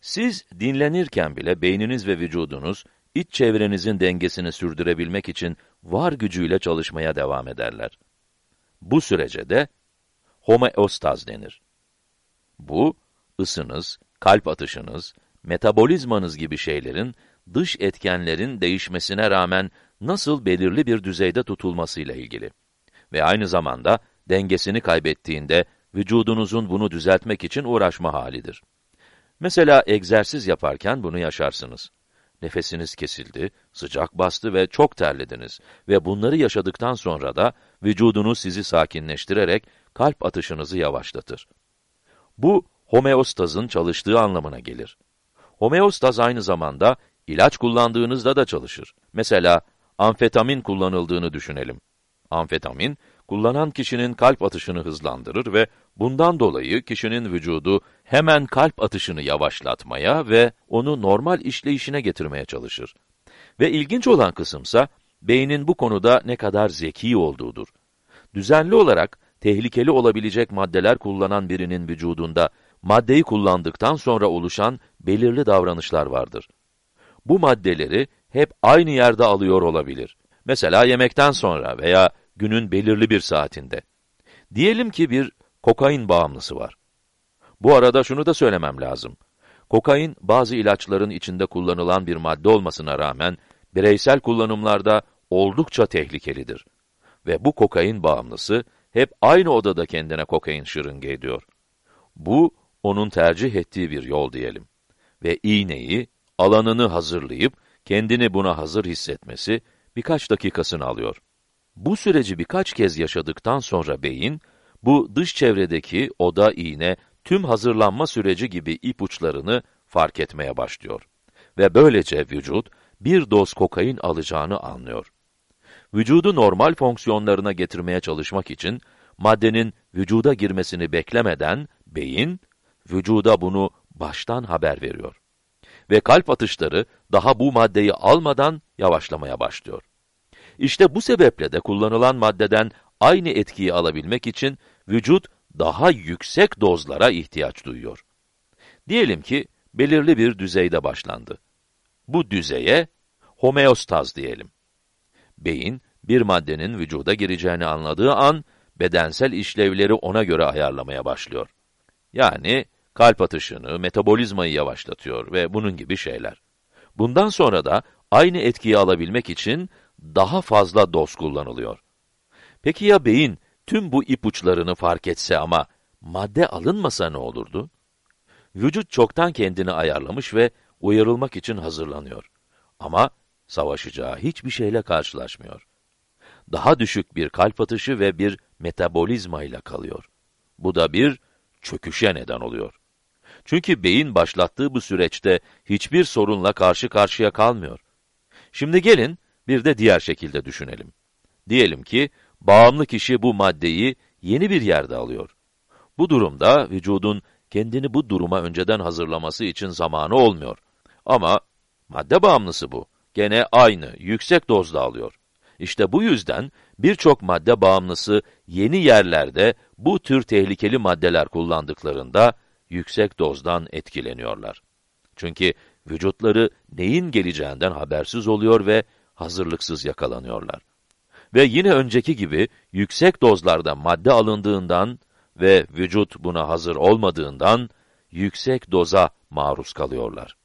Siz dinlenirken bile beyniniz ve vücudunuz iç çevrenizin dengesini sürdürebilmek için var gücüyle çalışmaya devam ederler. Bu sürece de homeostaz denir. Bu, ısınız, kalp atışınız, metabolizmanız gibi şeylerin dış etkenlerin değişmesine rağmen nasıl belirli bir düzeyde tutulmasıyla ilgili. Ve aynı zamanda dengesini kaybettiğinde vücudunuzun bunu düzeltmek için uğraşma halidir. Mesela egzersiz yaparken bunu yaşarsınız. Nefesiniz kesildi, sıcak bastı ve çok terlediniz ve bunları yaşadıktan sonra da vücudunuz sizi sakinleştirerek kalp atışınızı yavaşlatır. Bu homeostazın çalıştığı anlamına gelir. Homeostaz aynı zamanda ilaç kullandığınızda da çalışır. Mesela amfetamin kullanıldığını düşünelim. Amfetamin, kullanan kişinin kalp atışını hızlandırır ve bundan dolayı kişinin vücudu hemen kalp atışını yavaşlatmaya ve onu normal işleyişine getirmeye çalışır. Ve ilginç olan kısımsa, beynin bu konuda ne kadar zeki olduğudur. Düzenli olarak tehlikeli olabilecek maddeler kullanan birinin vücudunda maddeyi kullandıktan sonra oluşan belirli davranışlar vardır. Bu maddeleri hep aynı yerde alıyor olabilir. Mesela yemekten sonra veya günün belirli bir saatinde. Diyelim ki bir kokain bağımlısı var. Bu arada şunu da söylemem lazım. Kokain, bazı ilaçların içinde kullanılan bir madde olmasına rağmen, bireysel kullanımlarda oldukça tehlikelidir. Ve bu kokain bağımlısı, hep aynı odada kendine kokain şırınge ediyor. Bu, onun tercih ettiği bir yol diyelim. Ve iğneyi, alanını hazırlayıp, kendini buna hazır hissetmesi, birkaç dakikasını alıyor. Bu süreci birkaç kez yaşadıktan sonra beyin, bu dış çevredeki oda, iğne, tüm hazırlanma süreci gibi ipuçlarını fark etmeye başlıyor. Ve böylece vücut, bir doz kokain alacağını anlıyor. Vücudu normal fonksiyonlarına getirmeye çalışmak için, maddenin vücuda girmesini beklemeden, beyin, vücuda bunu baştan haber veriyor. Ve kalp atışları, daha bu maddeyi almadan yavaşlamaya başlıyor. İşte bu sebeple de kullanılan maddeden aynı etkiyi alabilmek için vücut daha yüksek dozlara ihtiyaç duyuyor. Diyelim ki belirli bir düzeyde başlandı. Bu düzeye homeostaz diyelim. Beyin bir maddenin vücuda gireceğini anladığı an bedensel işlevleri ona göre ayarlamaya başlıyor. Yani kalp atışını, metabolizmayı yavaşlatıyor ve bunun gibi şeyler. Bundan sonra da aynı etkiyi alabilmek için daha fazla doz kullanılıyor. Peki ya beyin tüm bu ipuçlarını fark etse ama madde alınmasa ne olurdu? Vücut çoktan kendini ayarlamış ve uyarılmak için hazırlanıyor. Ama savaşacağı hiçbir şeyle karşılaşmıyor. Daha düşük bir kalp atışı ve bir metabolizma ile kalıyor. Bu da bir çöküşe neden oluyor. Çünkü beyin başlattığı bu süreçte hiçbir sorunla karşı karşıya kalmıyor. Şimdi gelin bir de diğer şekilde düşünelim. Diyelim ki, bağımlı kişi bu maddeyi yeni bir yerde alıyor. Bu durumda vücudun kendini bu duruma önceden hazırlaması için zamanı olmuyor. Ama madde bağımlısı bu. Gene aynı, yüksek dozda alıyor. İşte bu yüzden birçok madde bağımlısı yeni yerlerde bu tür tehlikeli maddeler kullandıklarında yüksek dozdan etkileniyorlar. Çünkü vücutları neyin geleceğinden habersiz oluyor ve hazırlıksız yakalanıyorlar. Ve yine önceki gibi yüksek dozlarda madde alındığından ve vücut buna hazır olmadığından yüksek doza maruz kalıyorlar.